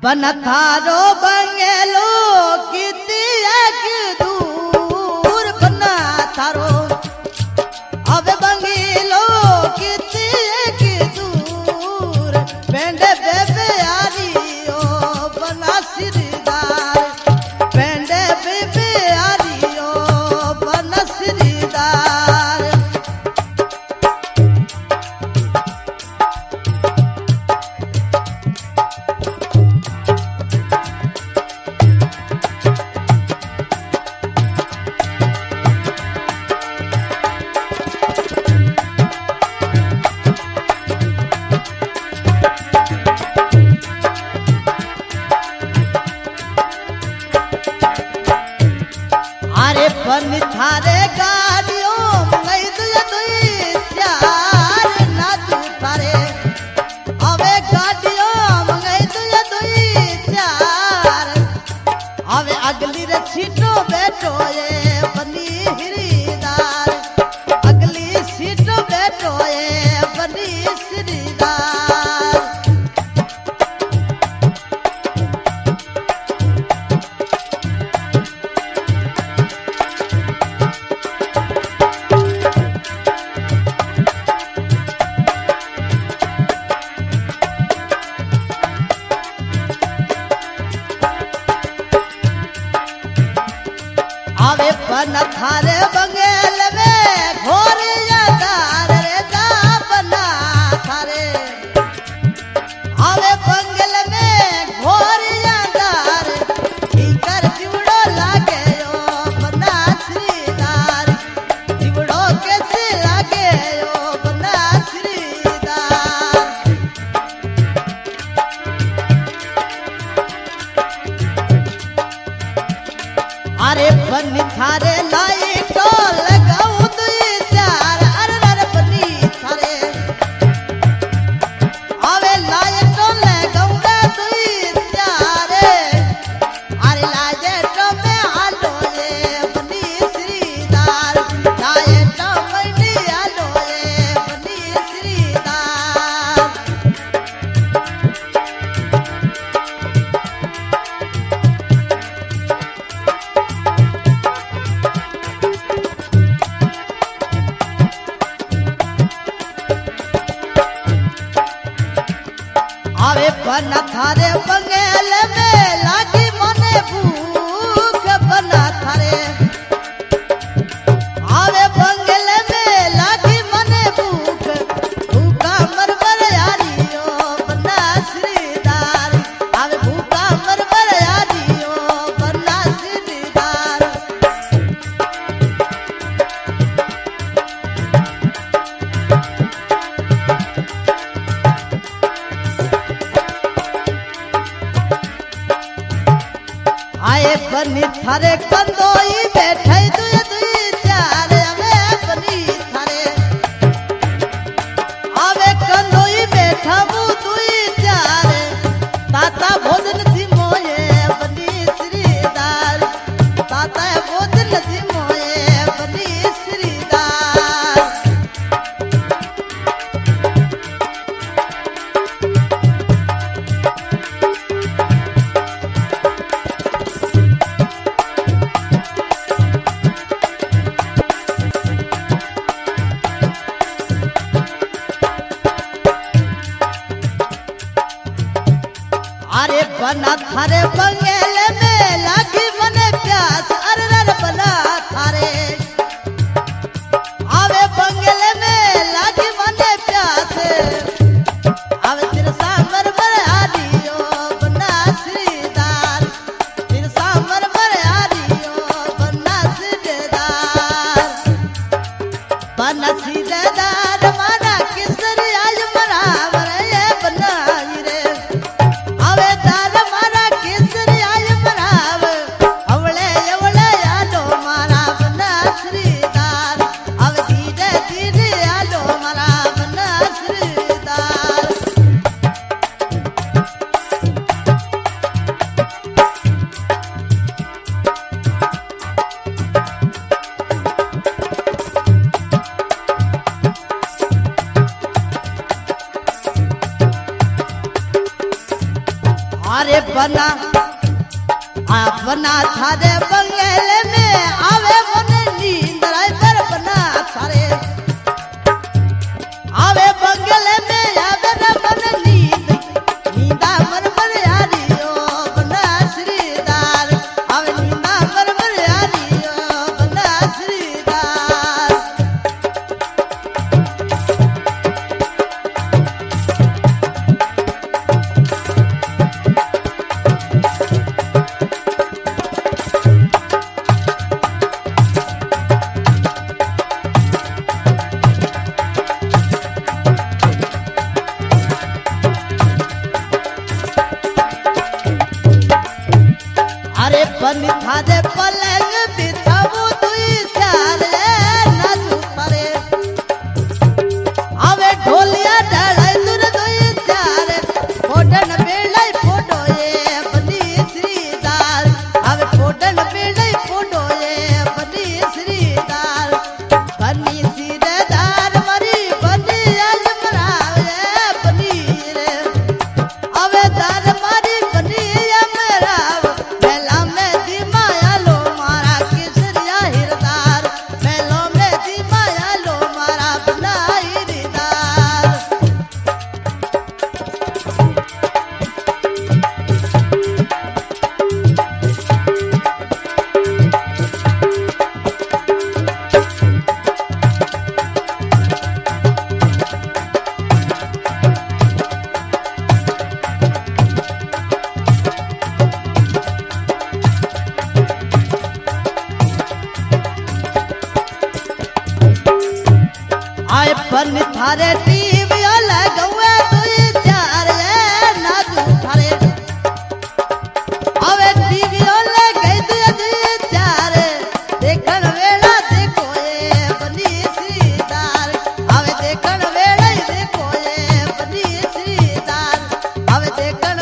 बन थारो बंगेलो, किती एक दूर बन थारो। अब बंगेलो, किती एक दूर, पेंड बेबे आरी নাই কলে आए बनी थारे कंदोई बैठे दुए दुई चार। अरे बना थारे बंगेल में लगी मन प्यास अरे बना थारे अरे बना अपना थारे बंगले में आवे मन पन थारे पन थारे टीवी लगवे दुई चार ये नाचू थारे अवे टीवी लगे दुई चार। देखन वेला देखो बनी सीतार। अवे देखन वेला देखो बनी सीतार। अवे देखन